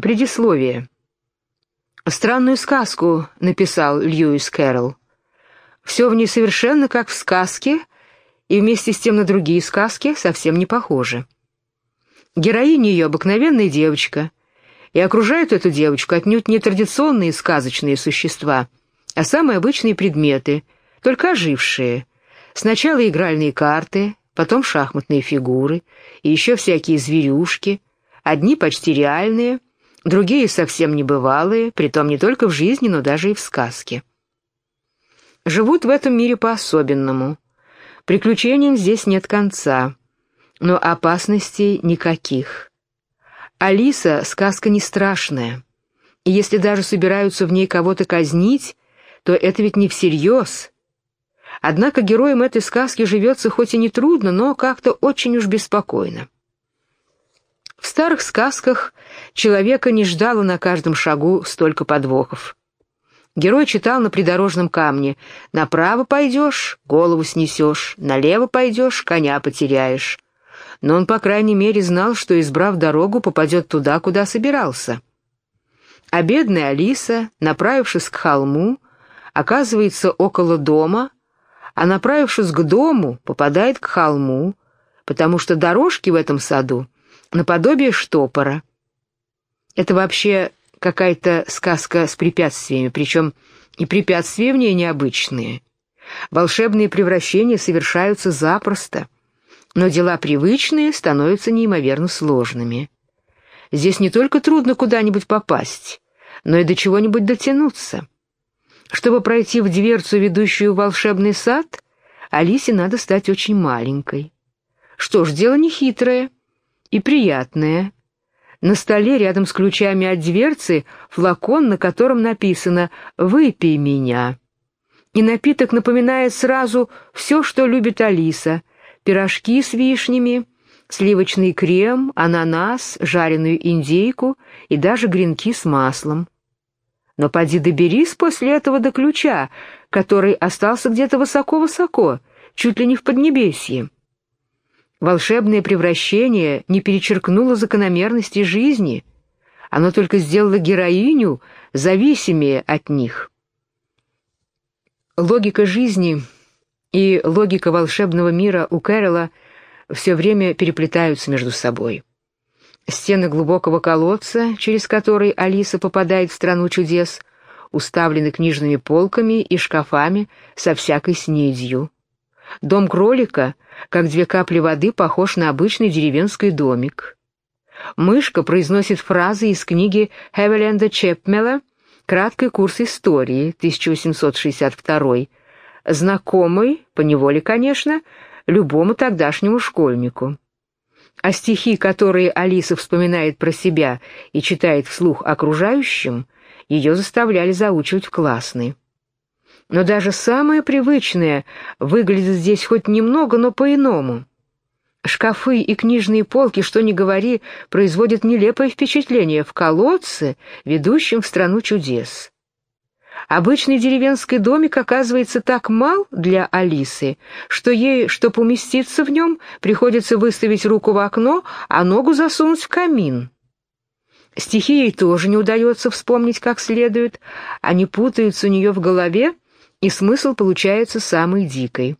Предисловие. Странную сказку написал Льюис Кэрролл. Все в ней совершенно как в сказке, и вместе с тем на другие сказки совсем не похоже. Героиня ее обыкновенная девочка, и окружают эту девочку отнюдь не традиционные сказочные существа, а самые обычные предметы, только ожившие. Сначала игральные карты, потом шахматные фигуры, и еще всякие зверюшки, одни почти реальные, другие совсем небывалые, притом не только в жизни, но даже и в сказке. Живут в этом мире по-особенному. Приключениям здесь нет конца, но опасностей никаких. Алиса — сказка не страшная, и если даже собираются в ней кого-то казнить, то это ведь не всерьез. Однако героям этой сказки живется хоть и не трудно, но как-то очень уж беспокойно. В старых сказках человека не ждало на каждом шагу столько подвохов. Герой читал на придорожном камне «Направо пойдешь — голову снесешь, налево пойдешь — коня потеряешь». Но он, по крайней мере, знал, что, избрав дорогу, попадет туда, куда собирался. А бедная Алиса, направившись к холму, оказывается около дома, а направившись к дому, попадает к холму, потому что дорожки в этом саду наподобие штопора. Это вообще какая-то сказка с препятствиями, причем и препятствия в ней необычные. Волшебные превращения совершаются запросто, но дела привычные становятся неимоверно сложными. Здесь не только трудно куда-нибудь попасть, но и до чего-нибудь дотянуться. Чтобы пройти в дверцу, ведущую в волшебный сад, Алисе надо стать очень маленькой. Что ж, дело нехитрое и приятное. На столе рядом с ключами от дверцы флакон, на котором написано «Выпей меня». И напиток напоминает сразу все, что любит Алиса. Пирожки с вишнями, сливочный крем, ананас, жареную индейку и даже гренки с маслом. Но поди доберись после этого до ключа, который остался где-то высоко-высоко, чуть ли не в Поднебесье. Волшебное превращение не перечеркнуло закономерности жизни, оно только сделало героиню зависимее от них. Логика жизни и логика волшебного мира у Кэрола все время переплетаются между собой. Стены глубокого колодца, через который Алиса попадает в страну чудес, уставлены книжными полками и шкафами со всякой снедью. Дом кролика, как две капли воды, похож на обычный деревенский домик. Мышка произносит фразы из книги Хевеленда Чепмела «Краткий курс истории» 1862 знакомый, поневоле, конечно, любому тогдашнему школьнику. А стихи, которые Алиса вспоминает про себя и читает вслух окружающим, ее заставляли заучивать в классной. Но даже самое привычное выглядит здесь хоть немного, но по-иному. Шкафы и книжные полки, что ни говори, производят нелепое впечатление в колодце, ведущем в страну чудес. Обычный деревенский домик оказывается так мал для Алисы, что ей, чтобы уместиться в нем, приходится выставить руку в окно, а ногу засунуть в камин. Стихи ей тоже не удается вспомнить как следует, они путаются у нее в голове, и смысл получается самый дикий.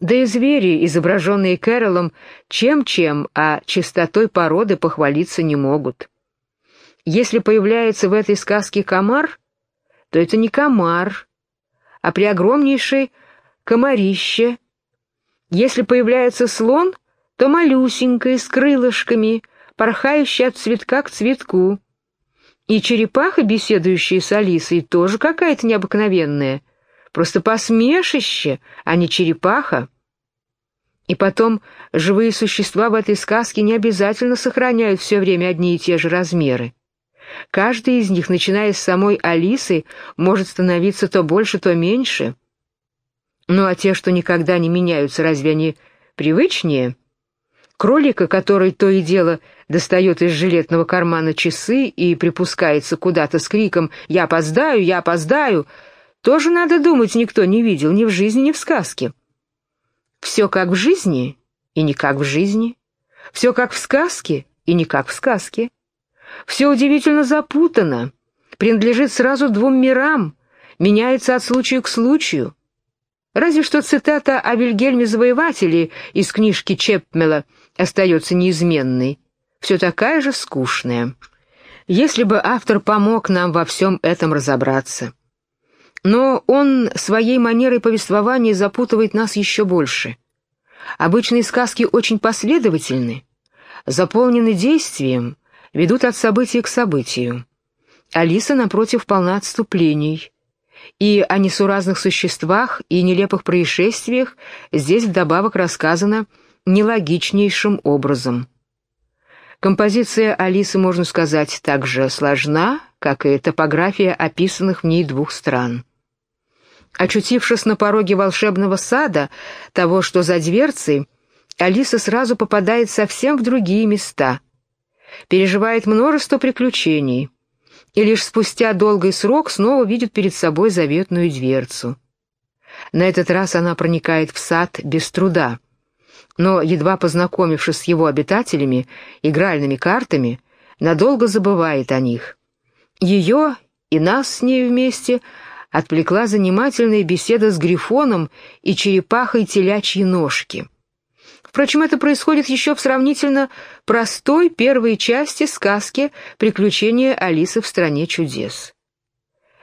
Да и звери, изображенные Кэролом, чем-чем, а чистотой породы похвалиться не могут. Если появляется в этой сказке комар, то это не комар, а преогромнейший комарище. Если появляется слон, то малюсенький, с крылышками, порхающий от цветка к цветку. И черепаха, беседующая с Алисой, тоже какая-то необыкновенная. Просто посмешище, а не черепаха. И потом, живые существа в этой сказке не обязательно сохраняют все время одни и те же размеры. Каждый из них, начиная с самой Алисы, может становиться то больше, то меньше. Ну а те, что никогда не меняются, разве они привычнее? Кролика, который то и дело достает из жилетного кармана часы и припускается куда-то с криком «Я опоздаю! Я опоздаю!» тоже, надо думать, никто не видел ни в жизни, ни в сказке. Все как в жизни и не как в жизни. Все как в сказке и не как в сказке. Все удивительно запутано, принадлежит сразу двум мирам, меняется от случая к случаю. Разве что цитата о Вильгельме Завоевателе из книжки Чепмела остается неизменной, все такая же скучная. Если бы автор помог нам во всем этом разобраться. Но он своей манерой повествования запутывает нас еще больше. Обычные сказки очень последовательны, заполнены действием, ведут от события к событию. Алиса, напротив, полна отступлений. И о несуразных существах и нелепых происшествиях здесь вдобавок рассказано нелогичнейшим образом. Композиция Алисы, можно сказать, так же сложна, как и топография описанных в ней двух стран. Очутившись на пороге волшебного сада, того, что за дверцей, Алиса сразу попадает совсем в другие места, переживает множество приключений и лишь спустя долгий срок снова видит перед собой заветную дверцу. На этот раз она проникает в сад без труда, но, едва познакомившись с его обитателями, игральными картами, надолго забывает о них. Ее и нас с ней вместе отвлекла занимательная беседа с Грифоном и черепахой телячьи ножки — Впрочем, это происходит еще в сравнительно простой первой части сказки «Приключения Алисы в стране чудес».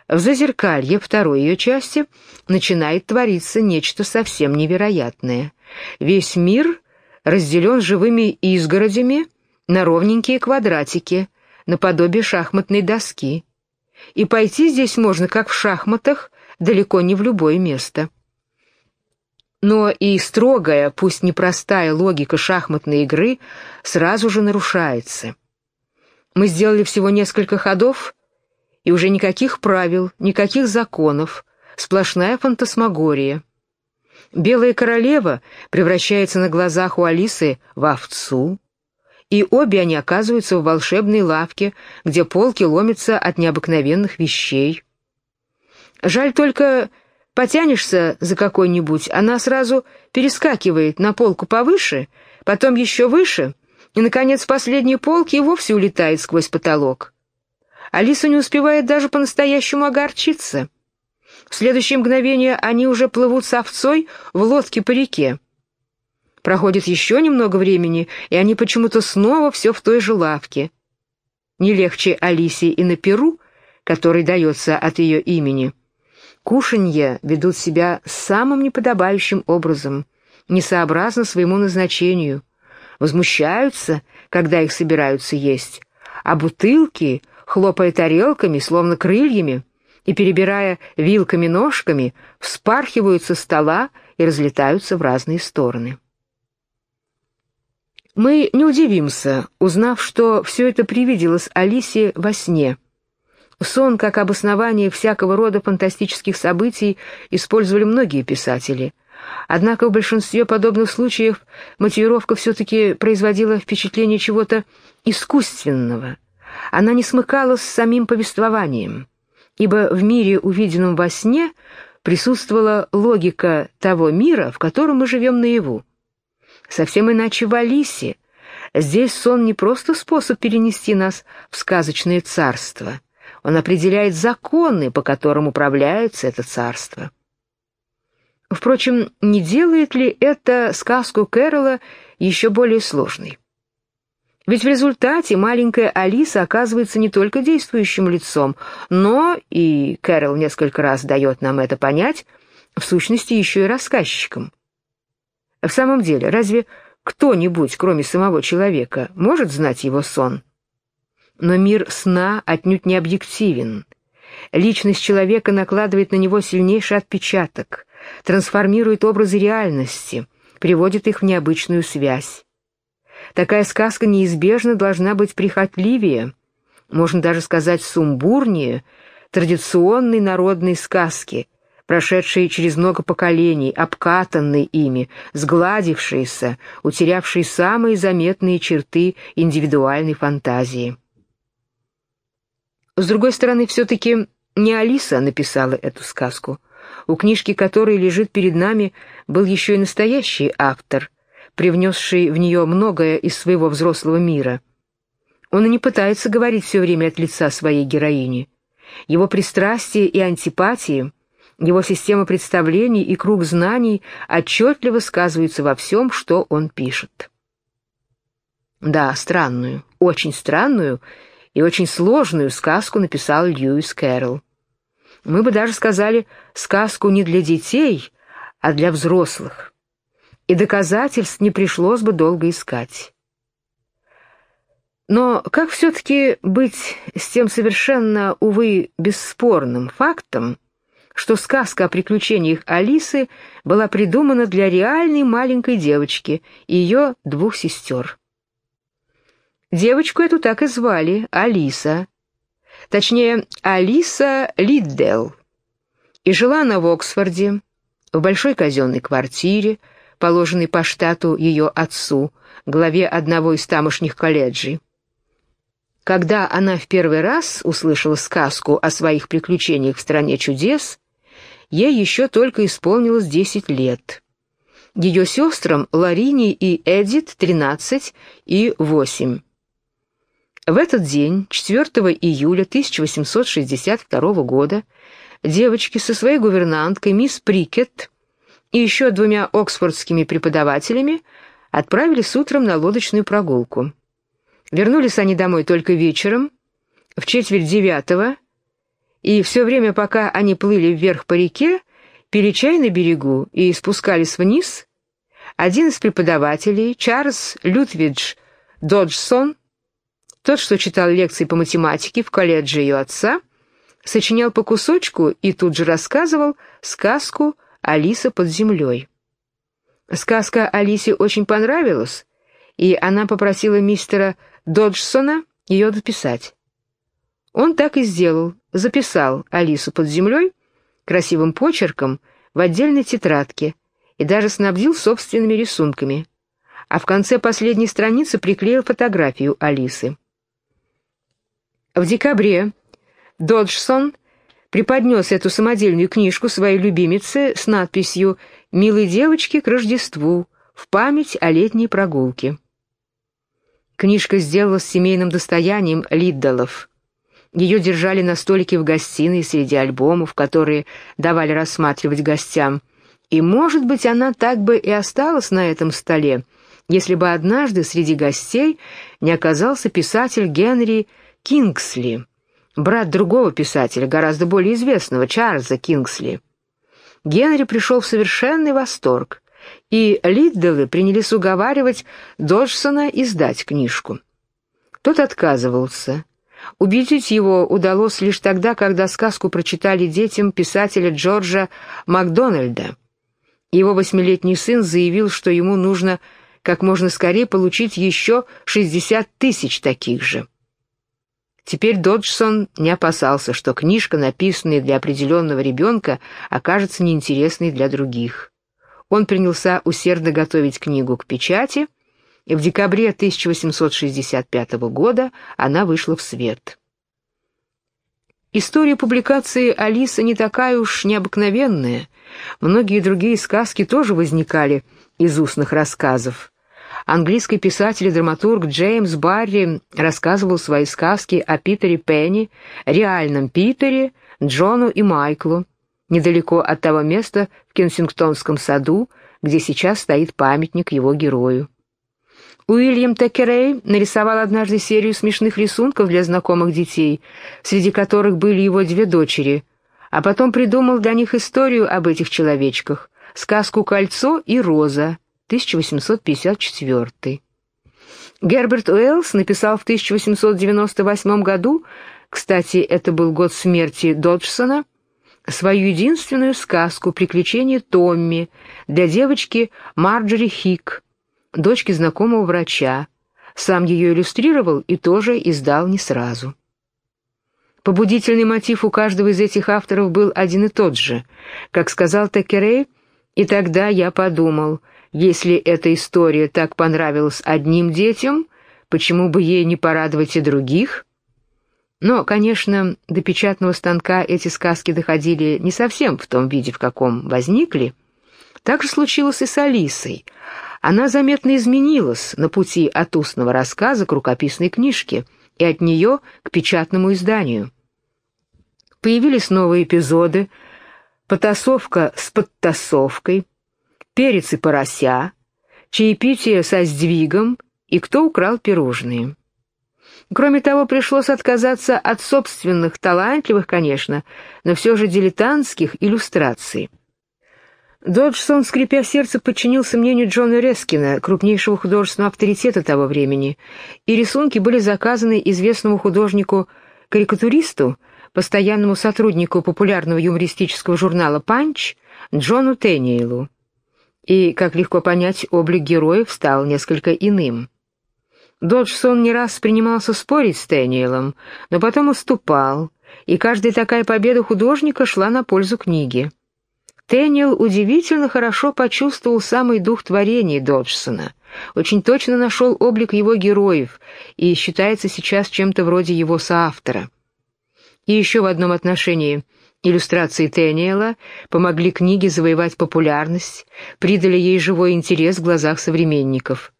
В «Зазеркалье» второй ее части начинает твориться нечто совсем невероятное. Весь мир разделен живыми изгородями на ровненькие квадратики, наподобие шахматной доски. И пойти здесь можно, как в шахматах, далеко не в любое место. Но и строгая, пусть непростая логика шахматной игры сразу же нарушается. Мы сделали всего несколько ходов, и уже никаких правил, никаких законов, сплошная фантасмагория. Белая королева превращается на глазах у Алисы в овцу, и обе они оказываются в волшебной лавке, где полки ломятся от необыкновенных вещей. Жаль только, Потянешься за какой-нибудь, она сразу перескакивает на полку повыше, потом еще выше, и, наконец, последний полки и вовсе улетает сквозь потолок. Алиса не успевает даже по-настоящему огорчиться. В следующее мгновение они уже плывут с овцой в лодке по реке. Проходит еще немного времени, и они почему-то снова все в той же лавке. Не легче Алисе и на Перу, который дается от ее имени — Кушанья ведут себя самым неподобающим образом, несообразно своему назначению, возмущаются, когда их собираются есть, а бутылки, хлопая тарелками, словно крыльями, и, перебирая вилками-ножками, вспархивают со стола и разлетаются в разные стороны. Мы не удивимся, узнав, что все это привиделось Алисе во сне — Сон как обоснование всякого рода фантастических событий использовали многие писатели. Однако в большинстве подобных случаев мотивировка все-таки производила впечатление чего-то искусственного. Она не смыкалась с самим повествованием, ибо в мире, увиденном во сне, присутствовала логика того мира, в котором мы живем наяву. Совсем иначе в Алисе. Здесь сон не просто способ перенести нас в сказочное царство — он определяет законы, по которым управляется это царство. Впрочем, не делает ли это сказку Кэрола еще более сложной? Ведь в результате маленькая Алиса оказывается не только действующим лицом, но, и Кэрол несколько раз дает нам это понять, в сущности еще и рассказчиком. В самом деле, разве кто-нибудь, кроме самого человека, может знать его сон? Но мир сна отнюдь не объективен. Личность человека накладывает на него сильнейший отпечаток, трансформирует образы реальности, приводит их в необычную связь. Такая сказка неизбежно должна быть прихотливее, можно даже сказать сумбурнее, традиционной народной сказки, прошедшей через много поколений, обкатанной ими, сгладившейся, утерявшей самые заметные черты индивидуальной фантазии. С другой стороны, все-таки не Алиса написала эту сказку. У книжки, которая лежит перед нами, был еще и настоящий автор, привнесший в нее многое из своего взрослого мира. Он и не пытается говорить все время от лица своей героини. Его пристрастие и антипатии, его система представлений и круг знаний отчетливо сказываются во всем, что он пишет. Да, странную, очень странную и очень сложную сказку написал Льюис Кэрролл. Мы бы даже сказали сказку не для детей, а для взрослых. И доказательств не пришлось бы долго искать. Но как все-таки быть с тем совершенно, увы, бесспорным фактом, что сказка о приключениях Алисы была придумана для реальной маленькой девочки и ее двух сестер? Девочку эту так и звали Алиса. Точнее, Алиса Лиддел. И жила она в Оксфорде, в большой казенной квартире, положенной по штату ее отцу, главе одного из тамошних колледжей. Когда она в первый раз услышала сказку о своих приключениях в стране чудес, ей еще только исполнилось десять лет. Ее сестрам Ларине и Эдит тринадцать и восемь. В этот день, 4 июля 1862 года, девочки со своей гувернанткой мисс Прикет и еще двумя оксфордскими преподавателями отправились утром на лодочную прогулку. Вернулись они домой только вечером, в четверть девятого, и все время, пока они плыли вверх по реке, пили чай на берегу и спускались вниз, один из преподавателей, Чарльз Лютвидж Доджсон, тот, что читал лекции по математике в колледже ее отца, сочинял по кусочку и тут же рассказывал сказку «Алиса под землей». Сказка Алисе очень понравилась, и она попросила мистера Доджсона ее дописать. Он так и сделал, записал Алису под землей красивым почерком в отдельной тетрадке и даже снабдил собственными рисунками, а в конце последней страницы приклеил фотографию Алисы. В декабре Доджсон преподнес эту самодельную книжку своей любимице с надписью «Милой девочке к Рождеству, в память о летней прогулке». Книжка сделалась семейным достоянием Лиддалов. Ее держали на столике в гостиной среди альбомов, которые давали рассматривать гостям. И, может быть, она так бы и осталась на этом столе, если бы однажды среди гостей не оказался писатель Генри Кингсли, брат другого писателя, гораздо более известного, Чарльза Кингсли. Генри пришел в совершенный восторг, и Лидделы принялись уговаривать Доджсона издать книжку. Тот отказывался. Убедить его удалось лишь тогда, когда сказку прочитали детям писателя Джорджа Макдональда. Его восьмилетний сын заявил, что ему нужно как можно скорее получить еще 60 тысяч таких же. Теперь Доджсон не опасался, что книжка, написанная для определенного ребенка, окажется неинтересной для других. Он принялся усердно готовить книгу к печати, и в декабре 1865 года она вышла в свет. История публикации Алисы не такая уж необыкновенная. Многие другие сказки тоже возникали из устных рассказов. Английский писатель и драматург Джеймс Барри рассказывал свои сказки о Питере Пенни, реальном Питере, Джону и Майклу, недалеко от того места в Кенсингтонском саду, где сейчас стоит памятник его герою. Уильям Текерей нарисовал однажды серию смешных рисунков для знакомых детей, среди которых были его две дочери, а потом придумал для них историю об этих человечках, сказку «Кольцо» и «Роза», 1854. Герберт Уэллс написал в 1898 году, кстати, это был год смерти Доджсона, свою единственную сказку «Приключения Томми» для девочки Марджори Хик, дочки знакомого врача. Сам ее иллюстрировал и тоже издал не сразу. Побудительный мотив у каждого из этих авторов был один и тот же. Как сказал Текерей, и тогда я подумал — если эта история так понравилась одним детям, почему бы ей не порадовать и других? Но, конечно, до печатного станка эти сказки доходили не совсем в том виде, в каком возникли. Так же случилось и с Алисой. Она заметно изменилась на пути от устного рассказа к рукописной книжке, и от нее к печатному изданию. Появились новые эпизоды, потасовка с подтасовкой, перец и порося, чаепитие со сдвигом и кто украл пирожные. Кроме того, пришлось отказаться от собственных, талантливых, конечно, но все же дилетантских иллюстраций. Доджсон, скрипя сердце, подчинился мнению Джона Рескина, крупнейшего художественного авторитета того времени, и рисунки были заказаны известному художнику-карикатуристу, постоянному сотруднику популярного юмористического журнала «Панч» Джону Тенниелу. И, как легко понять, облик героев стал несколько иным. Доджсон не раз принимался спорить с Тенниелом, но потом уступал, и каждая такая победа художника шла на пользу книги. Тэниел удивительно хорошо почувствовал самый дух творений Доджсона, очень точно нашел облик его героев и считается сейчас чем-то вроде его соавтора. И еще в одном отношении иллюстрации Тэниела помогли книге завоевать популярность, придали ей живой интерес в глазах современников.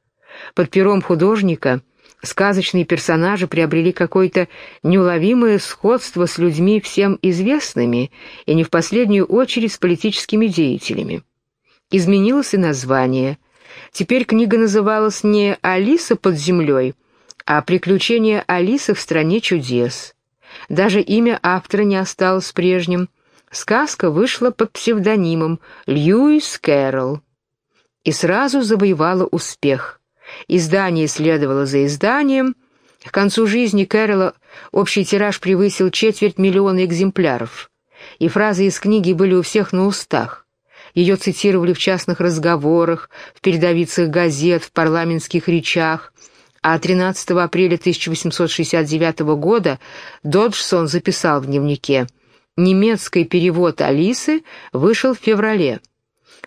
Под пером художника – сказочные персонажи приобрели какое-то неуловимое сходство с людьми всем известными и не в последнюю очередь с политическими деятелями. Изменилось и название. Теперь книга называлась не «Алиса под землей», а «Приключения Алисы в стране чудес». Даже имя автора не осталось прежним. Сказка вышла под псевдонимом Льюис Кэрролл и сразу завоевала успех – Издание следовало за изданием. К концу жизни Кэрола общий тираж превысил четверть миллиона экземпляров, и фразы из книги были у всех на устах. Ее цитировали в частных разговорах, в передовицах газет, в парламентских речах, а 13 апреля 1869 года Доджсон записал в дневнике «Немецкий перевод Алисы вышел в феврале.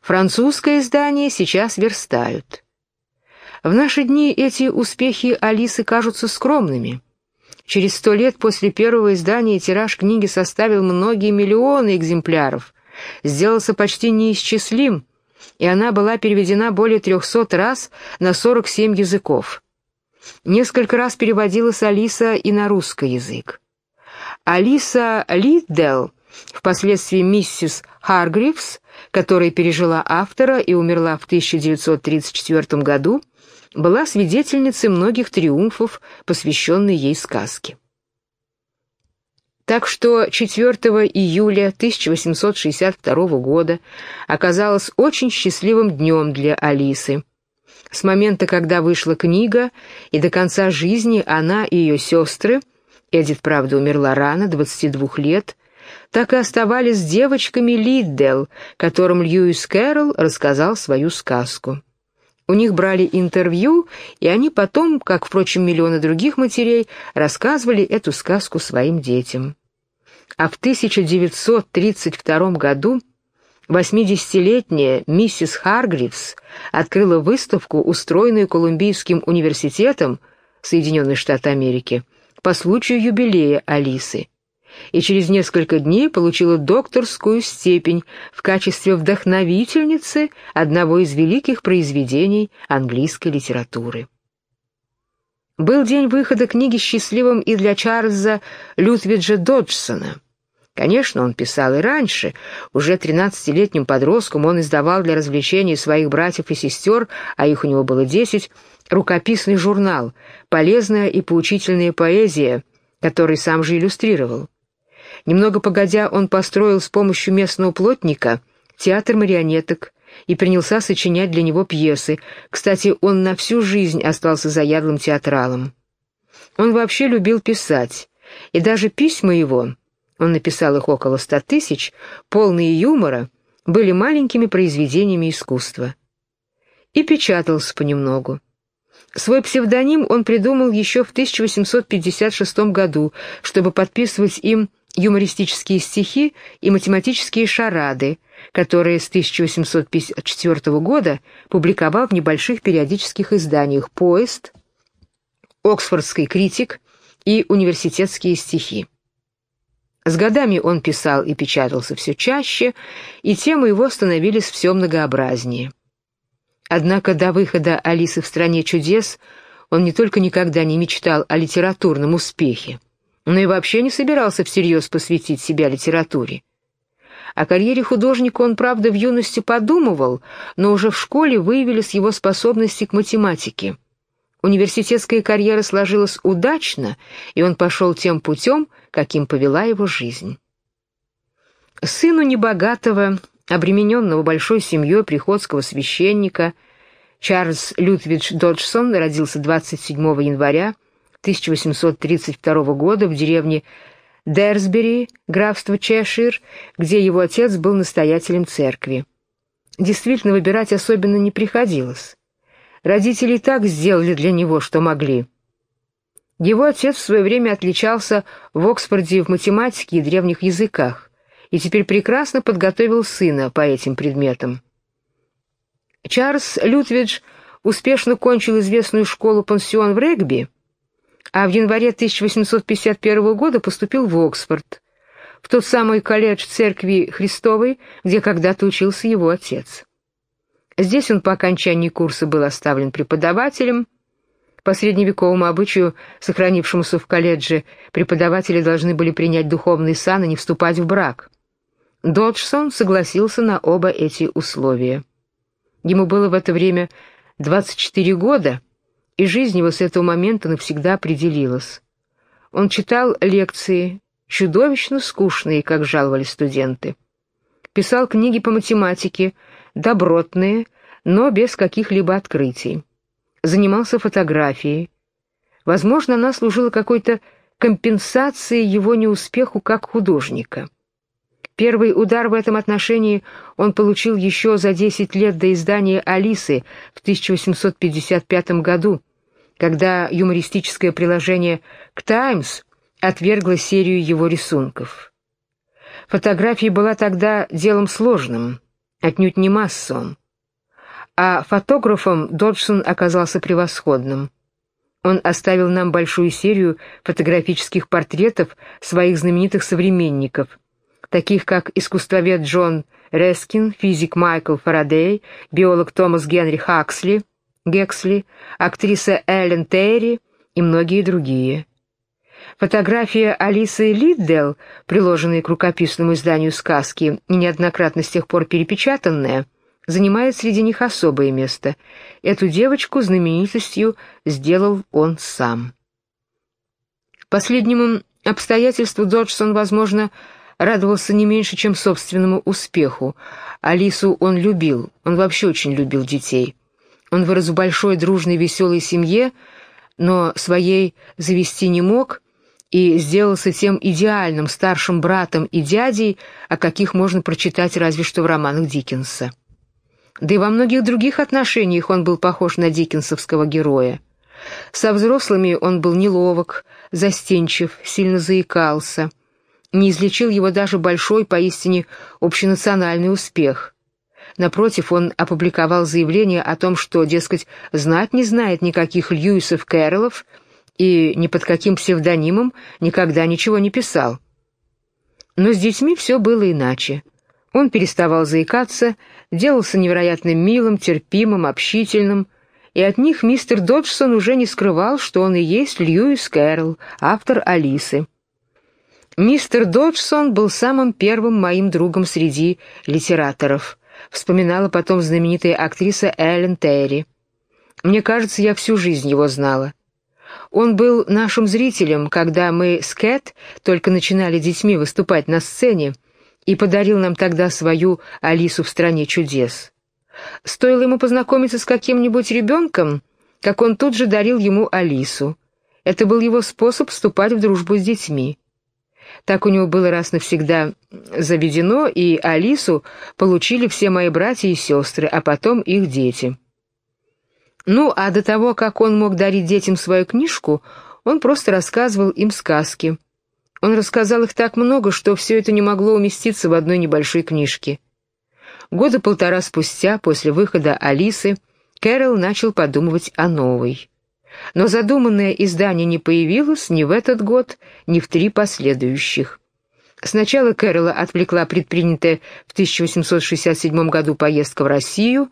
Французское издание сейчас верстают». В наши дни эти успехи Алисы кажутся скромными. Через сто лет после первого издания тираж книги составил многие миллионы экземпляров, сделался почти неисчислим, и она была переведена более трехсот раз на сорок семь языков. Несколько раз переводилась Алиса и на русский язык. Алиса Лиддел, впоследствии миссис Харгривс, которая пережила автора и умерла в 1934 году, была свидетельницей многих триумфов, посвященной ей сказке. Так что 4 июля 1862 года оказалось очень счастливым днем для Алисы. С момента, когда вышла книга, и до конца жизни она и ее сестры, Эдит, правда, умерла рано, 22 лет, так и оставались девочками Лиддел, которым Льюис Кэрролл рассказал свою сказку. У них брали интервью, и они потом, как, впрочем, миллионы других матерей, рассказывали эту сказку своим детям. А в 1932 году 80-летняя миссис Харгривс открыла выставку, устроенную Колумбийским университетом Соединенных Штатов Америки по случаю юбилея Алисы и через несколько дней получила докторскую степень в качестве вдохновительницы одного из великих произведений английской литературы. Был день выхода книги счастливым и для Чарльза Лютвиджа Доджсона. Конечно, он писал и раньше. Уже 13-летним подростком он издавал для развлечений своих братьев и сестер, а их у него было 10, рукописный журнал «Полезная и поучительная поэзия», который сам же иллюстрировал. Немного погодя, он построил с помощью местного плотника театр марионеток и принялся сочинять для него пьесы. Кстати, он на всю жизнь остался заядлым театралом. Он вообще любил писать, и даже письма его, он написал их около ста тысяч, полные юмора, были маленькими произведениями искусства. И печатался понемногу. Свой псевдоним он придумал еще в 1856 году, чтобы подписывать им юмористические стихи и математические шарады, которые с 1854 года публиковал в небольших периодических изданиях «Поезд», «Оксфордский критик» и «Университетские стихи». С годами он писал и печатался все чаще, и темы его становились все многообразнее. Однако до выхода «Алисы в стране чудес» он не только никогда не мечтал о литературном успехе, но и вообще не собирался всерьез посвятить себя литературе. О карьере художника он, правда, в юности подумывал, но уже в школе выявились его способности к математике. Университетская карьера сложилась удачно, и он пошел тем путем, каким повела его жизнь. Сыну небогатого, обремененного большой семьей приходского священника, Чарльз Лютвидж Доджсон родился 27 января 1832 года в деревне Дерсбери, графство Чешир, где его отец был настоятелем церкви. Действительно, выбирать особенно не приходилось. Родители так сделали для него, что могли. Его отец в свое время отличался в Оксфорде в математике и древних языках и теперь прекрасно подготовил сына по этим предметам. Чарльз Лютвидж успешно кончил известную школу-пансион в Регби, а в январе 1851 года поступил в Оксфорд, в тот самый колледж Церкви Христовой, где когда-то учился его отец. Здесь он по окончании курса был оставлен преподавателем. По средневековому обычаю, сохранившемуся в колледже, преподаватели должны были принять духовный сан и не вступать в брак. Доджсон согласился на оба эти условия. Ему было в это время 24 года, и жизнь его с этого момента навсегда определилась. Он читал лекции, чудовищно скучные, как жаловали студенты. Писал книги по математике, добротные, но без каких-либо открытий. Занимался фотографией. Возможно, она служила какой-то компенсацией его неуспеху как художника. Первый удар в этом отношении он получил еще за 10 лет до издания «Алисы» в 1855 году, когда юмористическое приложение к «Таймс» отвергло серию его рисунков. Фотография была тогда делом сложным, отнюдь не массовым. А фотографом Доджсон оказался превосходным. Он оставил нам большую серию фотографических портретов своих знаменитых современников – таких как искусствовед Джон Рескин, физик Майкл Фарадей, биолог Томас Генри Хаксли, Гексли, актриса Эллен Терри и многие другие. Фотография Алисы Лиддел, приложенная к рукописному изданию сказки и неоднократно с тех пор перепечатанная, занимает среди них особое место. Эту девочку знаменитостью сделал он сам. Последнему обстоятельству Доджсон, возможно, радовался не меньше, чем собственному успеху. Алису он любил, он вообще очень любил детей. Он вырос в большой, дружной, веселой семье, но своей завести не мог и сделался тем идеальным старшим братом и дядей, о каких можно прочитать разве что в романах Диккенса. Да и во многих других отношениях он был похож на диккенсовского героя. Со взрослыми он был неловок, застенчив, сильно заикался — не излечил его даже большой, поистине общенациональный успех. Напротив, он опубликовал заявление о том, что, дескать, знать не знает никаких Льюисов Кэрролов и ни под каким псевдонимом никогда ничего не писал. Но с детьми все было иначе. Он переставал заикаться, делался невероятно милым, терпимым, общительным, и от них мистер Доджсон уже не скрывал, что он и есть Льюис Кэрролл, автор «Алисы». Мистер Доджсон был самым первым моим другом среди литераторов, вспоминала потом знаменитая актриса Эллен Терри. Мне кажется, я всю жизнь его знала. Он был нашим зрителем, когда мы с Кэт только начинали детьми выступать на сцене, и подарил нам тогда свою «Алису в стране чудес». Стоило ему познакомиться с каким-нибудь ребенком, как он тут же дарил ему Алису. Это был его способ вступать в дружбу с детьми. Так у него было раз навсегда заведено, и Алису получили все мои братья и сестры, а потом их дети. Ну, а до того, как он мог дарить детям свою книжку, он просто рассказывал им сказки. Он рассказал их так много, что все это не могло уместиться в одной небольшой книжке. Года полтора спустя, после выхода Алисы, Кэрол начал подумывать о новой. Но задуманное издание не появилось ни в этот год, ни в три последующих. Сначала Кэрола отвлекла предпринятая в 1867 году поездка в Россию.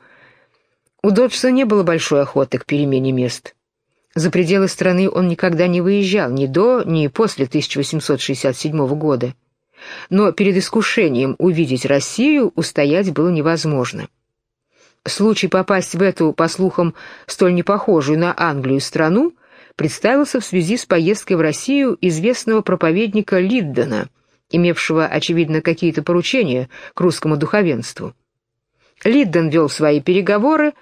У Доджса не было большой охоты к перемене мест. За пределы страны он никогда не выезжал, ни до, ни после 1867 года. Но перед искушением увидеть Россию устоять было невозможно. Случай попасть в эту, по слухам, столь непохожую на Англию страну представился в связи с поездкой в Россию известного проповедника Лиддена, имевшего, очевидно, какие-то поручения к русскому духовенству. Лидден вел свои переговоры,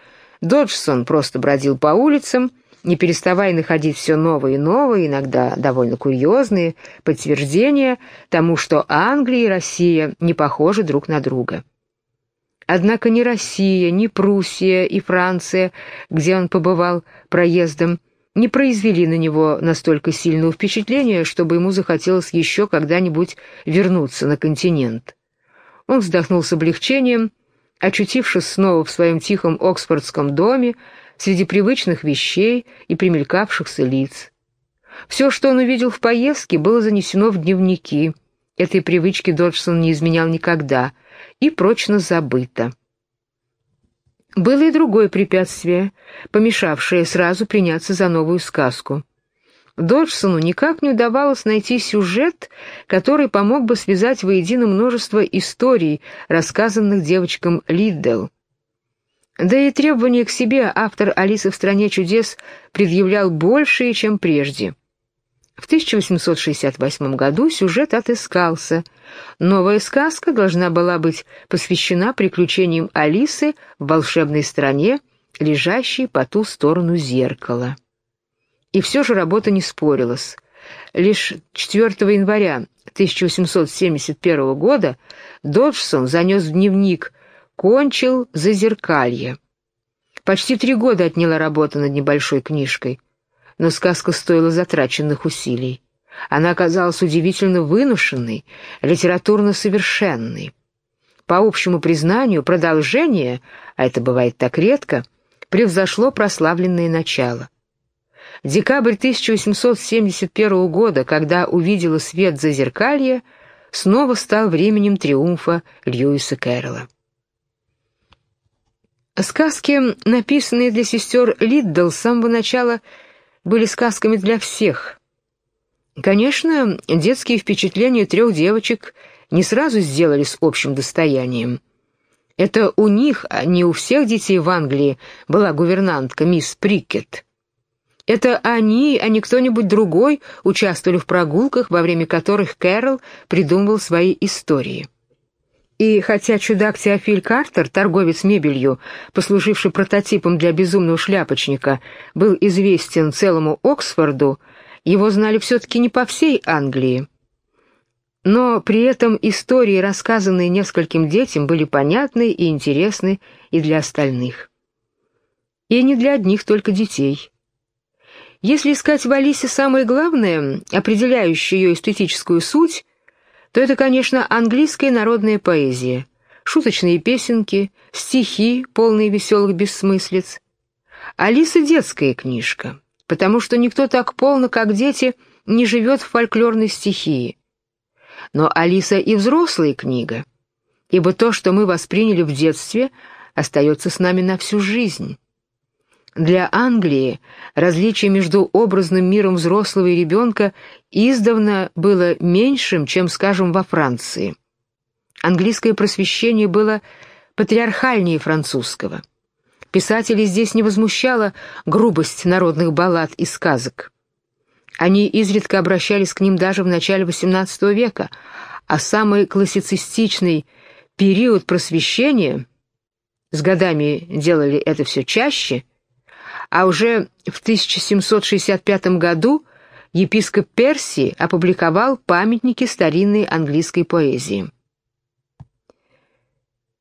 Доджсон просто бродил по улицам, не переставая находить все новые и новые, иногда довольно курьезные, подтверждения тому, что Англия и Россия не похожи друг на друга. Однако ни Россия, ни Пруссия и Франция, где он побывал проездом, не произвели на него настолько сильного впечатления, чтобы ему захотелось еще когда-нибудь вернуться на континент. Он вздохнул с облегчением, очутившись снова в своем тихом оксфордском доме, среди привычных вещей и примелькавшихся лиц. Все, что он увидел в поездке, было занесено в дневники. Этой привычки Доджсон не изменял никогда и прочно забыто. Было и другое препятствие, помешавшее сразу приняться за новую сказку. Доджсону никак не удавалось найти сюжет, который помог бы связать воедино множество историй, рассказанных девочкам Лиддл. Да и требования к себе автор «Алисы в стране чудес» предъявлял большие, чем прежде. В 1868 году сюжет отыскался. Новая сказка должна была быть посвящена приключениям Алисы в волшебной стране, лежащей по ту сторону зеркала. И все же работа не спорилась. Лишь 4 января 1871 года Доджсон занес в дневник «Кончил зазеркалье». Почти три года отняла работа над небольшой книжкой — но сказка стоила затраченных усилий. Она оказалась удивительно вынушенной, литературно совершенной. По общему признанию, продолжение, а это бывает так редко, превзошло прославленное начало. Декабрь 1871 года, когда увидела свет зазеркалья, снова стал временем триумфа Льюиса Кэрролла. Сказки, написанные для сестер Лиддл с самого начала, были сказками для всех. Конечно, детские впечатления трех девочек не сразу сделались общим достоянием. Это у них, а не у всех детей в Англии, была гувернантка мисс Прикет. Это они, а не кто-нибудь другой, участвовали в прогулках, во время которых Кэрол придумывал свои истории. И хотя чудак Теофиль Картер, торговец мебелью, послуживший прототипом для безумного шляпочника, был известен целому Оксфорду, его знали все-таки не по всей Англии. Но при этом истории, рассказанные нескольким детям, были понятны и интересны и для остальных. И не для одних только детей. Если искать в Алисе самое главное, определяющее ее эстетическую суть, то это, конечно, английская народная поэзия, шуточные песенки, стихи, полные веселых бессмыслиц. Алиса — детская книжка, потому что никто так полно, как дети, не живет в фольклорной стихии. Но Алиса и взрослая книга, ибо то, что мы восприняли в детстве, остается с нами на всю жизнь. Для Англии различие между образным миром взрослого и ребенка издавна было меньшим, чем, скажем, во Франции. Английское просвещение было патриархальнее французского. Писателей здесь не возмущала грубость народных баллад и сказок. Они изредка обращались к ним даже в начале XVIII века, а самый классицистичный период просвещения, с годами делали это все чаще – а уже в 1765 году епископ Персии опубликовал памятники старинной английской поэзии.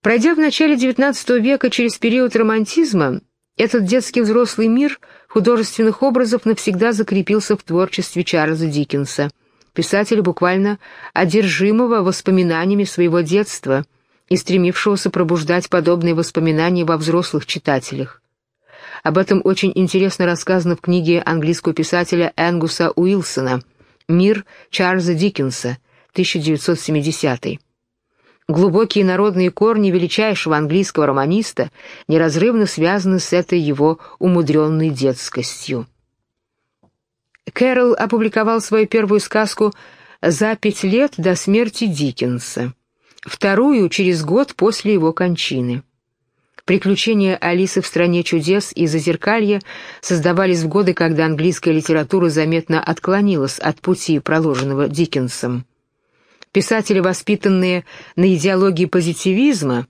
Пройдя в начале XIX века через период романтизма, этот детский взрослый мир художественных образов навсегда закрепился в творчестве Чарльза Диккенса, писателя буквально одержимого воспоминаниями своего детства и стремившегося пробуждать подобные воспоминания во взрослых читателях. Об этом очень интересно рассказано в книге английского писателя Энгуса Уилсона «Мир Чарльза Диккенса», 1970 Глубокие народные корни величайшего английского романиста неразрывно связаны с этой его умудренной детскостью. Кэрол опубликовал свою первую сказку за пять лет до смерти Диккенса, вторую через год после его кончины. Приключения Алисы в «Стране чудес» и «Зазеркалье» создавались в годы, когда английская литература заметно отклонилась от пути, проложенного Диккенсом. Писатели, воспитанные на идеологии позитивизма,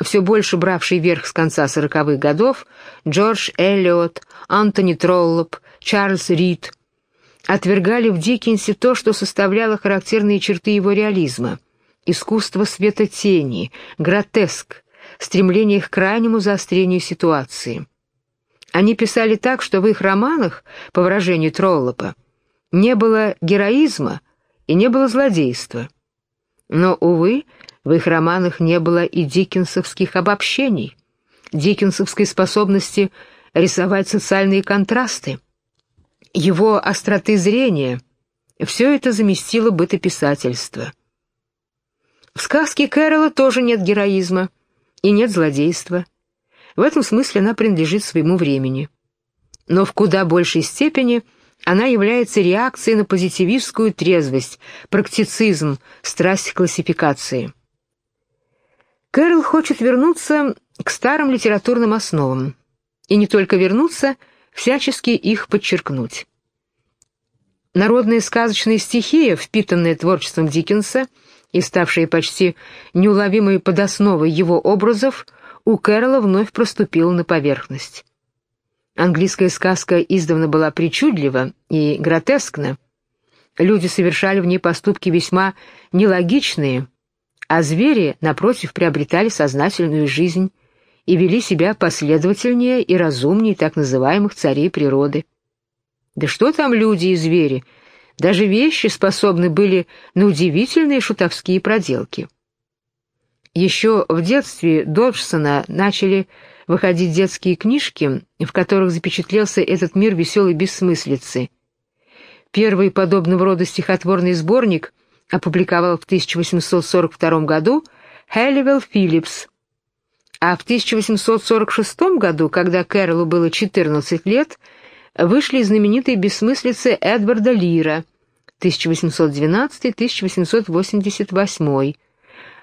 все больше бравший верх с конца сороковых годов, Джордж Эллиот, Антони Троллоп, Чарльз Рид, отвергали в Диккенсе то, что составляло характерные черты его реализма — искусство света-тени, гротеск, стремление к крайнему заострению ситуации. Они писали так, что в их романах, по выражению Троллопа, не было героизма и не было злодейства. Но, увы, в их романах не было и диккенсовских обобщений, диккенсовской способности рисовать социальные контрасты, его остроты зрения. Все это заместило бытописательство. В сказке Кэрола тоже нет героизма и нет злодейства. В этом смысле она принадлежит своему времени. Но в куда большей степени она является реакцией на позитивистскую трезвость, практицизм, страсть к классификации. Кэрол хочет вернуться к старым литературным основам. И не только вернуться, всячески их подчеркнуть. Народная сказочная стихия, впитанная творчеством Диккенса и ставшая почти неуловимой подосновой его образов, у Кэрола вновь проступила на поверхность. Английская сказка издавна была причудлива и гротескна. Люди совершали в ней поступки весьма нелогичные, а звери, напротив, приобретали сознательную жизнь и вели себя последовательнее и разумнее так называемых царей природы. Да что там люди и звери, даже вещи способны были на удивительные шутовские проделки. Еще в детстве Доджсона начали выходить детские книжки, в которых запечатлелся этот мир веселой бессмыслицы. Первый подобного рода стихотворный сборник опубликовал в 1842 году Хелливелл Филлипс, а в 1846 году, когда Кэролу было 14 лет, вышли знаменитые бессмыслицы Эдварда Лира 1812-1888,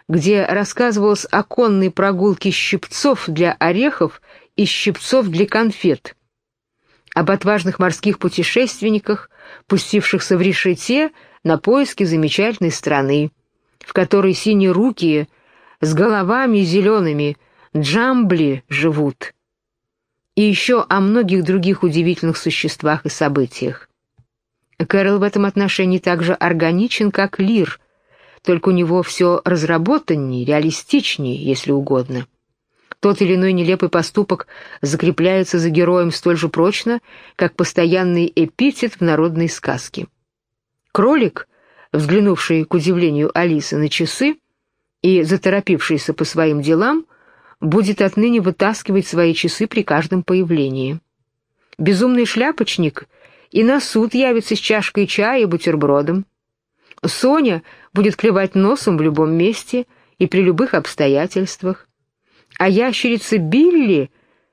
где рассказывалось о конной прогулке щипцов для орехов и щипцов для конфет, об отважных морских путешественниках, пустившихся в решете на поиски замечательной страны, в которой синие руки с головами зелеными джамбли живут, и еще о многих других удивительных существах и событиях. Кэрол в этом отношении так же органичен, как Лир, только у него все разработаннее, реалистичнее, если угодно. Тот или иной нелепый поступок закрепляется за героем столь же прочно, как постоянный эпитет в народной сказке. Кролик, взглянувший к удивлению Алисы на часы и заторопившийся по своим делам, будет отныне вытаскивать свои часы при каждом появлении. Безумный шляпочник и на суд явится с чашкой чая и бутербродом. Соня будет клевать носом в любом месте и при любых обстоятельствах. А ящерица Билли,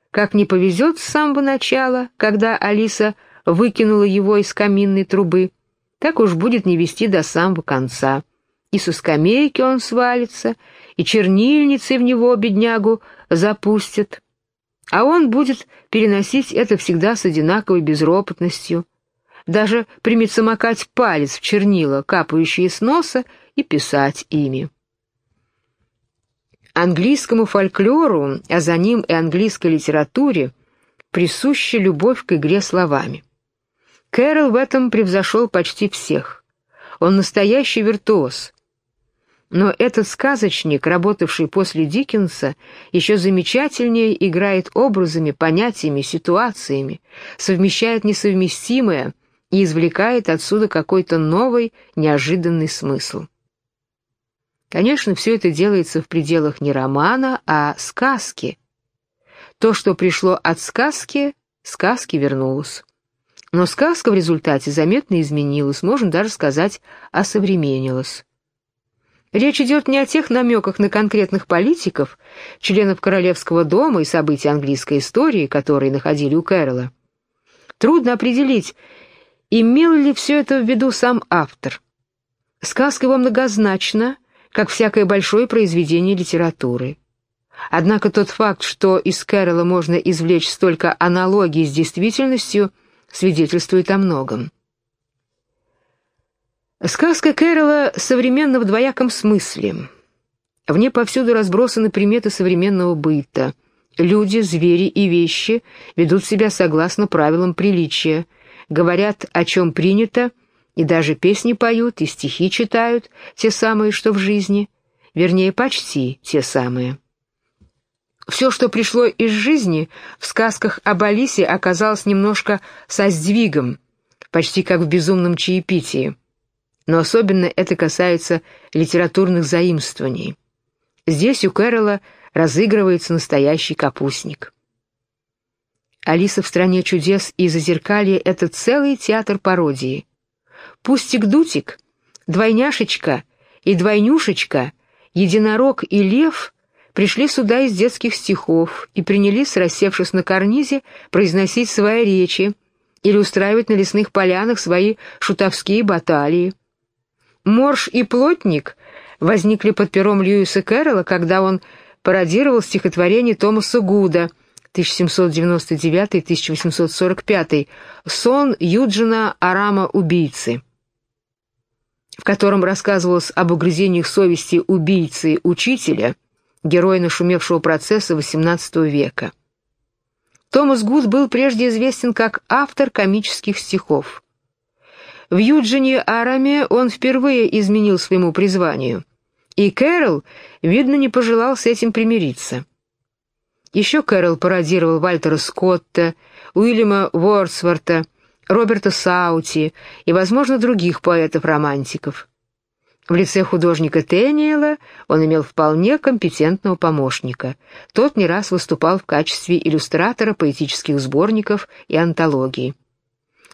как не повезет с самого начала, когда Алиса выкинула его из каминной трубы, так уж будет не вести до самого конца. И со скамейки он свалится, и чернильницей в него, беднягу, запустят. А он будет переносить это всегда с одинаковой безропотностью. Даже примется макать палец в чернила, капающие с носа, и писать ими. Английскому фольклору, а за ним и английской литературе, присуща любовь к игре словами. Кэрол в этом превзошел почти всех. Он настоящий виртуоз, но этот сказочник, работавший после Диккенса, еще замечательнее играет образами, понятиями, ситуациями, совмещает несовместимое и извлекает отсюда какой-то новый, неожиданный смысл. Конечно, все это делается в пределах не романа, а сказки. То, что пришло от сказки, сказки вернулось. Но сказка в результате заметно изменилась, можно даже сказать, осовременилась. Речь идет не о тех намеках на конкретных политиков, членов Королевского дома и событий английской истории, которые находили у Кэрола. Трудно определить, Имел ли все это в виду сам автор? Сказка его многозначна, как всякое большое произведение литературы. Однако тот факт, что из Кэрола можно извлечь столько аналогий с действительностью, свидетельствует о многом. Сказка Кэрола современна в двояком смысле. В ней повсюду разбросаны приметы современного быта. Люди, звери и вещи ведут себя согласно правилам приличия, говорят, о чем принято, и даже песни поют, и стихи читают, те самые, что в жизни, вернее, почти те самые. Все, что пришло из жизни, в сказках об Алисе оказалось немножко со сдвигом, почти как в безумном чаепитии. Но особенно это касается литературных заимствований. Здесь у Кэрола разыгрывается настоящий капустник. «Алиса в стране чудес» и «Зазеркалье» — это целый театр пародии. Пустик-дутик, двойняшечка и двойнюшечка, единорог и лев пришли сюда из детских стихов и принялись, рассевшись на карнизе, произносить свои речи или устраивать на лесных полянах свои шутовские баталии. Морж и плотник возникли под пером Льюиса Кэрролла, когда он пародировал стихотворение Томаса Гуда 1799-1845 «Сон Юджина Арама убийцы» в котором рассказывалось об угрызениях совести убийцы-учителя, героя нашумевшего процесса XVIII века. Томас Гуд был прежде известен как автор комических стихов. В Юджине Араме он впервые изменил своему призванию, и Кэрол, видно, не пожелал с этим примириться. Еще Кэрол пародировал Вальтера Скотта, Уильяма Уордсворта, Роберта Саути и, возможно, других поэтов-романтиков. В лице художника Тэниела он имел вполне компетентного помощника. Тот не раз выступал в качестве иллюстратора поэтических сборников и антологий.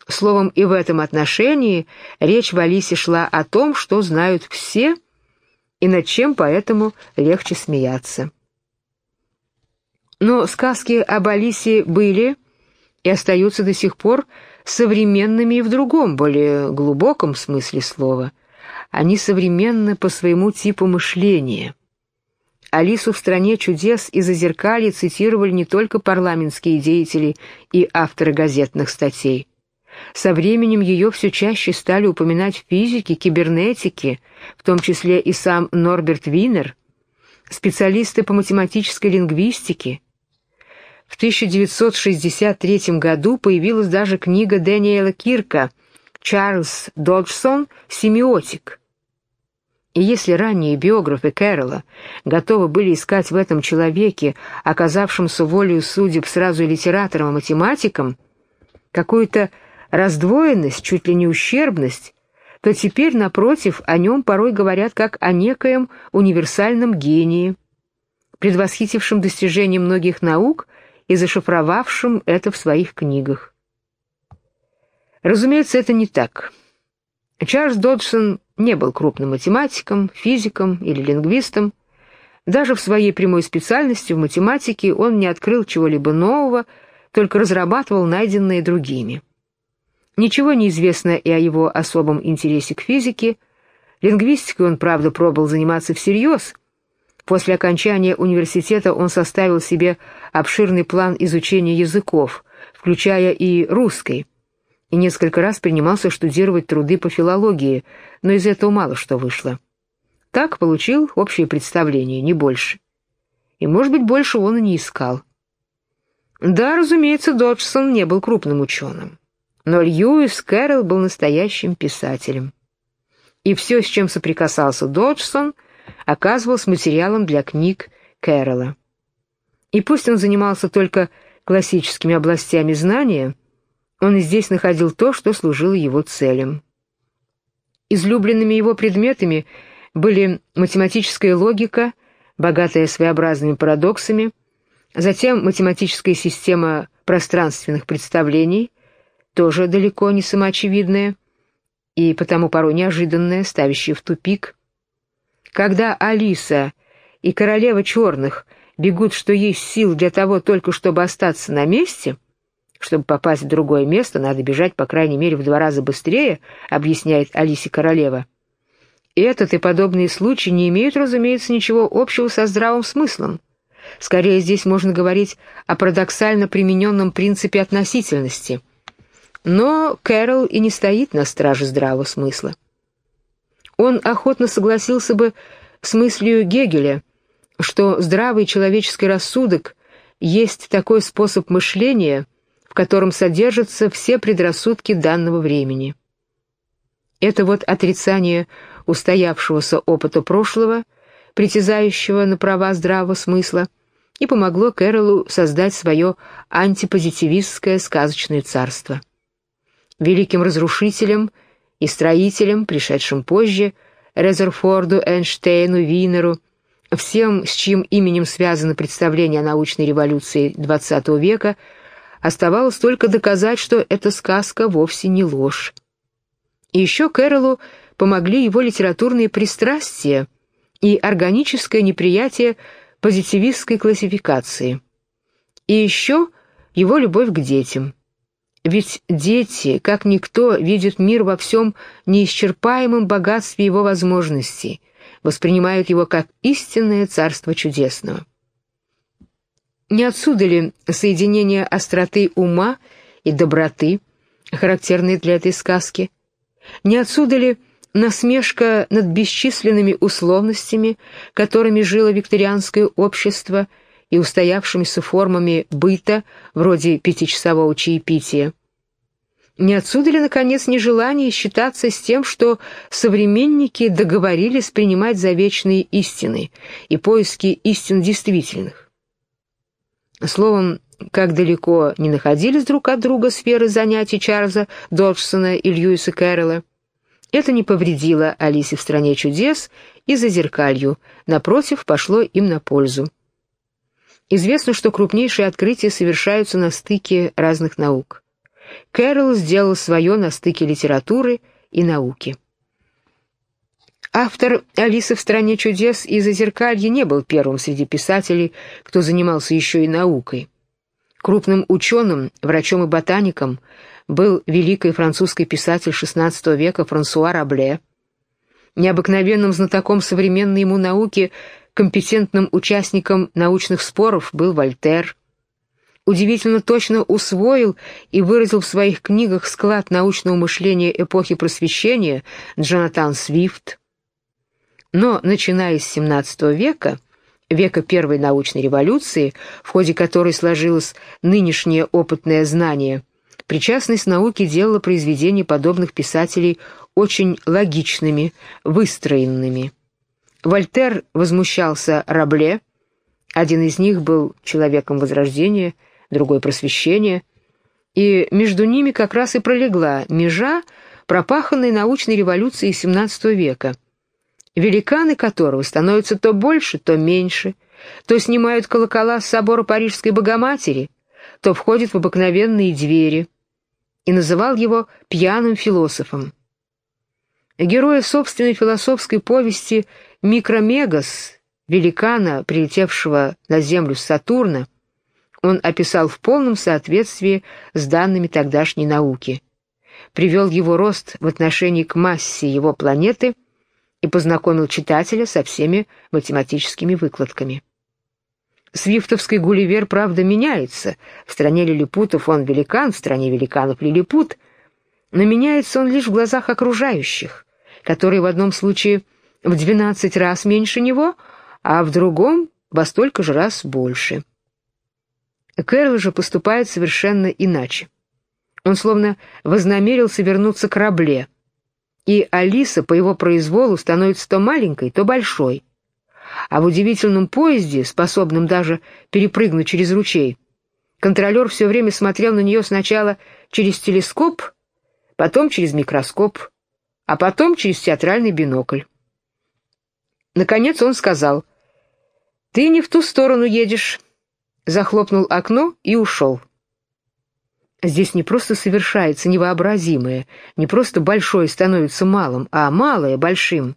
Словом, и в этом отношении речь в Алисе шла о том, что знают все, и над чем поэтому легче смеяться. Но сказки об Алисе были и остаются до сих пор современными и в другом, более глубоком смысле слова. Они современны по своему типу мышления. Алису в «Стране чудес» и «Зазеркалье» цитировали не только парламентские деятели и авторы газетных статей. Со временем ее все чаще стали упоминать физики, кибернетики, в том числе и сам Норберт Винер, специалисты по математической лингвистике, в 1963 году появилась даже книга Дэниела Кирка «Чарльз Доджсон. Семиотик». И если ранние биографы Кэрролла готовы были искать в этом человеке, оказавшемся волею судеб сразу и литератором, и математиком, какую-то раздвоенность, чуть ли не ущербность, то теперь, напротив, о нем порой говорят как о некоем универсальном гении, предвосхитившем достижения многих наук и зашифровавшим это в своих книгах. Разумеется, это не так. Чарльз Доджсон не был крупным математиком, физиком или лингвистом. Даже в своей прямой специальности в математике он не открыл чего-либо нового, только разрабатывал найденные другими. Ничего не известно и о его особом интересе к физике. Лингвистикой он, правда, пробовал заниматься всерьез – После окончания университета он составил себе обширный план изучения языков, включая и русский, и несколько раз принимался штудировать труды по филологии, но из этого мало что вышло. Так получил общее представление, не больше. И, может быть, больше он и не искал. Да, разумеется, Доджсон не был крупным ученым, но Льюис Кэрролл был настоящим писателем. И все, с чем соприкасался Доджсон — оказывался материалом для книг Кэрролла. И пусть он занимался только классическими областями знания, он и здесь находил то, что служило его целям. Излюбленными его предметами были математическая логика, богатая своеобразными парадоксами, затем математическая система пространственных представлений, тоже далеко не самоочевидная и потому порой неожиданная, ставящая в тупик, когда Алиса и королева черных бегут, что есть сил для того только, чтобы остаться на месте, Чтобы попасть в другое место, надо бежать по крайней мере в два раза быстрее, объясняет Алисе Королева. Этот и подобные случаи не имеют, разумеется, ничего общего со здравым смыслом. Скорее, здесь можно говорить о парадоксально примененном принципе относительности. Но Кэрол и не стоит на страже здравого смысла. Он охотно согласился бы с мыслью Гегеля, что здравый человеческий рассудок есть такой способ мышления, в котором содержатся все предрассудки данного времени. Это вот отрицание устоявшегося опыта прошлого, притязающего на права здравого смысла, и помогло Кэролу создать свое антипозитивистское сказочное царство. Великим разрушителем и строителем, пришедшим позже, Резерфорду, Эйнштейну, Винеру, всем, с чьим именем связано представление о научной революции XX века, оставалось только доказать, что эта сказка вовсе не ложь. И еще Кэролу помогли его литературные пристрастия и органическое неприятие позитивистской классификации. И еще его любовь к детям. Ведь дети, как никто, видят мир во всем неисчерпаемом богатстве его возможностей, воспринимают его как истинное царство чудесного. Не отсюда ли соединение остроты ума и доброты, характерные для этой сказки? Не отсюда ли насмешка над бесчисленными условностями, которыми жило викторианское общество и устоявшимися формами быта, вроде пятичасового чаепития. Не отсюда ли, наконец, нежелание считаться с тем, что современники договорились принимать за вечные истины и поиски истин действительных? Словом, как далеко не находились друг от друга сферы занятий Чарльза Доджсона и Льюиса Кэрролла, это не повредило Алисе в «Стране чудес» и «Зазеркалью», напротив, пошло им на пользу. Известно, что крупнейшие открытия совершаются на стыке разных наук. Кэрол сделал свое на стыке литературы и науки. Автор «Алисы в стране чудес» и «Зазеркалья» не был первым среди писателей, кто занимался еще и наукой. Крупным ученым, врачом и ботаником был великий французский писатель XVI века Франсуа Рабле. Необыкновенным знатоком современной ему науки, компетентным участником научных споров был Вольтер. Удивительно точно усвоил и выразил в своих книгах склад научного мышления эпохи Просвещения Джонатан Свифт. Но, начиная с XVII века, века первой научной революции, в ходе которой сложилось нынешнее опытное знание – Причастность науки делала произведения подобных писателей очень логичными, выстроенными. Вольтер возмущался Рабле, один из них был человеком Возрождения, другой — Просвещения, и между ними как раз и пролегла межа, пропаханной научной революцией XVII века, великаны которого становятся то больше, то меньше, то снимают колокола с собора Парижской Богоматери, то входят в обыкновенные двери — и называл его пьяным философом. Героя собственной философской повести «Микромегас», великана, прилетевшего на Землю с Сатурна, он описал в полном соответствии с данными тогдашней науки, привел его рост в отношении к массе его планеты и познакомил читателя со всеми математическими выкладками. Свифтовский Гулливер, правда, меняется. В стране лилипутов он великан, в стране великанов лилипут. Но меняется он лишь в глазах окружающих, которые в одном случае в двенадцать раз меньше него, а в другом во столько же раз больше. Кэрол же поступает совершенно иначе. Он словно вознамерился вернуться к рабле, и Алиса по его произволу становится то маленькой, то большой а в удивительном поезде, способном даже перепрыгнуть через ручей, контролер все время смотрел на нее сначала через телескоп, потом через микроскоп, а потом через театральный бинокль. Наконец он сказал, «Ты не в ту сторону едешь», захлопнул окно и ушел. Здесь не просто совершается невообразимое, не просто большое становится малым, а малое — большим.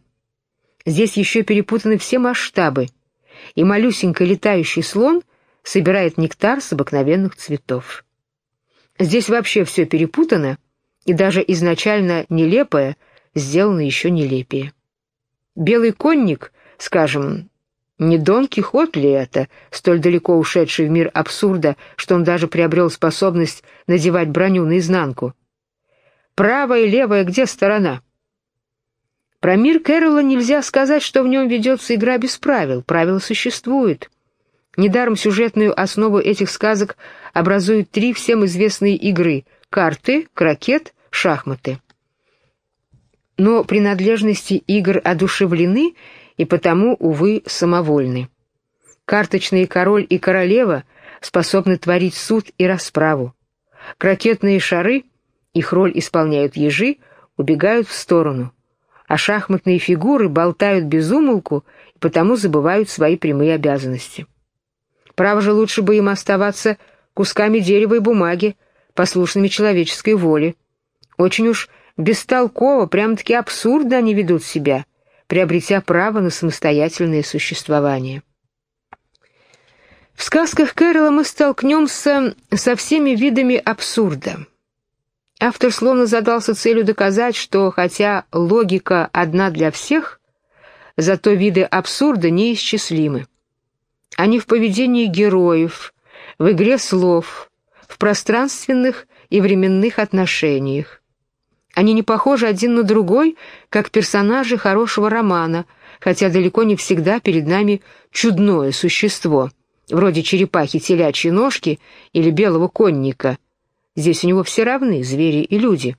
Здесь еще перепутаны все масштабы, и малюсенький летающий слон собирает нектар с обыкновенных цветов. Здесь вообще все перепутано, и даже изначально нелепое сделано еще нелепее. Белый конник, скажем, не Дон Кихот ли это, столь далеко ушедший в мир абсурда, что он даже приобрел способность надевать броню наизнанку? Правая и левая где сторона? Про мир Кэрола нельзя сказать, что в нем ведется игра без правил. Правила существуют. Недаром сюжетную основу этих сказок образуют три всем известные игры — карты, крокет, шахматы. Но принадлежности игр одушевлены и потому, увы, самовольны. Карточные король и королева способны творить суд и расправу. Крокетные шары, их роль исполняют ежи, убегают в сторону. А шахматные фигуры болтают без умолку и потому забывают свои прямые обязанности. Право же лучше бы им оставаться кусками дерева и бумаги, послушными человеческой воле. Очень уж бестолково, прям-таки абсурдно они ведут себя, приобретя право на самостоятельное существование. В сказках Кэрола мы столкнемся со всеми видами абсурда. Автор словно задался целью доказать, что хотя логика одна для всех, зато виды абсурда неисчислимы. Они в поведении героев, в игре слов, в пространственных и временных отношениях. Они не похожи один на другой, как персонажи хорошего романа, хотя далеко не всегда перед нами чудное существо, вроде черепахи телячьей ножки или белого конника. Здесь у него все равны, звери и люди.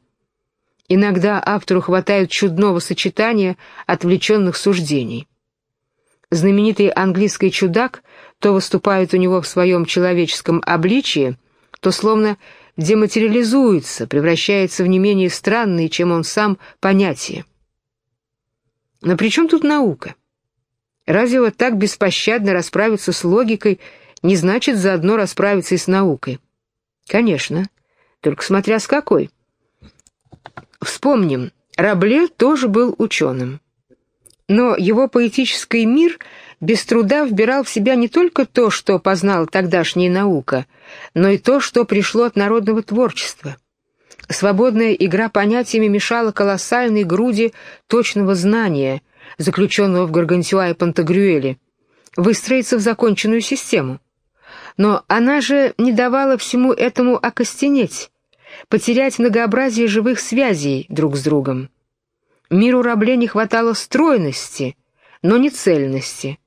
Иногда автору хватает чудного сочетания отвлеченных суждений. Знаменитый английский чудак то выступает у него в своем человеческом обличии, то словно дематериализуется, превращается в не менее странные, чем он сам, понятия. Но при чем тут наука? Разве вот так беспощадно расправиться с логикой не значит заодно расправиться и с наукой? Конечно, только смотря с какой. Вспомним, Рабле тоже был ученым. Но его поэтический мир без труда вбирал в себя не только то, что познала тогдашняя наука, но и то, что пришло от народного творчества. Свободная игра понятиями мешала колоссальной груди точного знания, заключенного в Гаргантюа и Пантагрюэле, выстроиться в законченную систему. Но она же не давала всему этому окостенеть, потерять многообразие живых связей друг с другом. Миру рабле не хватало стройности, но не цельности.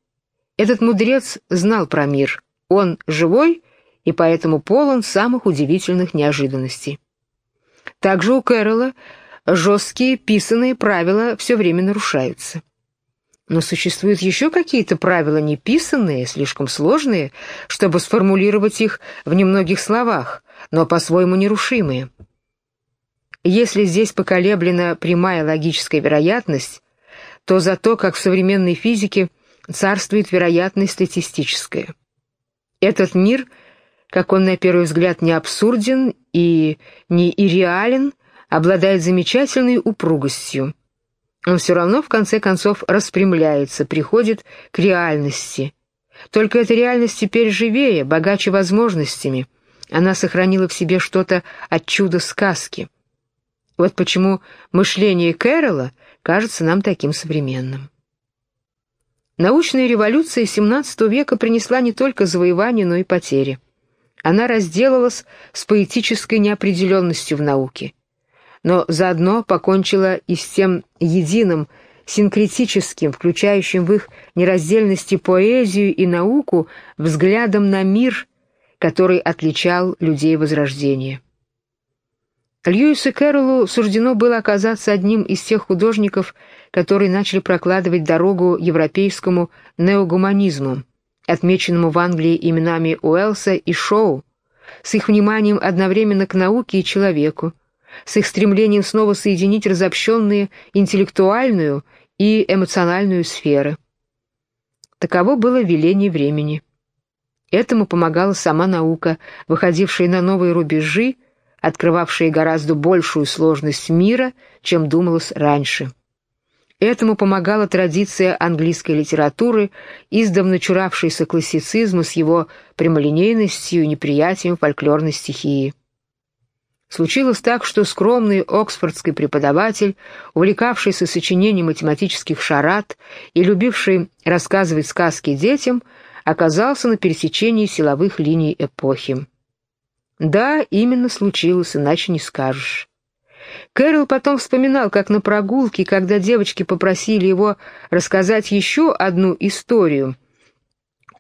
Этот мудрец знал про мир. Он живой и поэтому полон самых удивительных неожиданностей. Также у Кэрола жесткие писанные правила все время нарушаются. Но существуют еще какие-то правила неписанные, слишком сложные, чтобы сформулировать их в немногих словах, но по-своему нерушимые. Если здесь поколеблена прямая логическая вероятность, то зато, как в современной физике, царствует вероятность статистическая. Этот мир, как он на первый взгляд не абсурден и не ирреален, обладает замечательной упругостью. Он все равно в конце концов распрямляется, приходит к реальности. Только эта реальность теперь живее, богаче возможностями. Она сохранила в себе что-то от чуда сказки. Вот почему мышление Кэрола кажется нам таким современным. Научная революция XVII века принесла не только завоевания, но и потери. Она разделалась с поэтической неопределенностью в науке, но заодно покончила и с тем единым, синкретическим, включающим в их нераздельности поэзию и науку, взглядом на мир, который отличал людей Возрождения. Льюису Кэрролу суждено было оказаться одним из тех художников, которые начали прокладывать дорогу европейскому неогуманизму, отмеченному в Англии именами Уэллса и Шоу, с их вниманием одновременно к науке и человеку, с их стремлением снова соединить разобщенные интеллектуальную и эмоциональную сферы. Таково было веление времени. Этому помогала сама наука, выходившая на новые рубежи, открывавшие гораздо большую сложность мира, чем думалось раньше. Этому помогала традиция английской литературы, издавна чуравшаяся классицизма с его прямолинейностью и неприятием фольклорной стихии. Случилось так, что скромный оксфордский преподаватель, увлекавшийся сочинением математических шарат и любивший рассказывать сказки детям, оказался на пересечении силовых линий эпохи. Да, именно случилось, иначе не скажешь. Кэрол потом вспоминал, как на прогулке, когда девочки попросили его рассказать еще одну историю,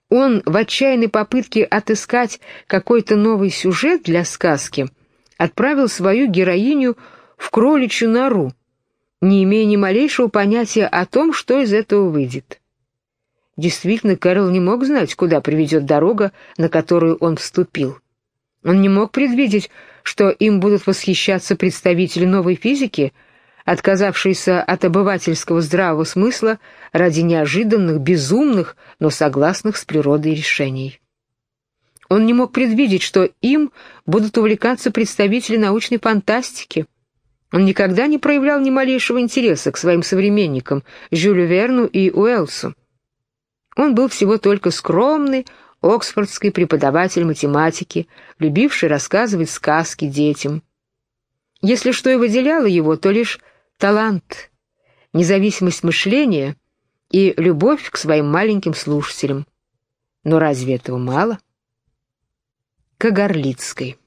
он в отчаянной попытке отыскать какой-то новый сюжет для сказки отправил свою героиню в кроличью нору, не имея ни малейшего понятия о том, что из этого выйдет. Действительно, Кэрол не мог знать, куда приведет дорога, на которую он вступил. Он не мог предвидеть, что им будут восхищаться представители новой физики, отказавшиеся от обывательского здравого смысла ради неожиданных, безумных, но согласных с природой решений. Он не мог предвидеть, что им будут увлекаться представители научной фантастики. Он никогда не проявлял ни малейшего интереса к своим современникам Жюлю Верну и Уэлсу. Он был всего только скромный, оксфордский преподаватель математики, любивший рассказывать сказки детям. Если что и выделяло его, то лишь талант, независимость мышления и любовь к своим маленьким слушателям. Но разве этого мало? Кагарлицкой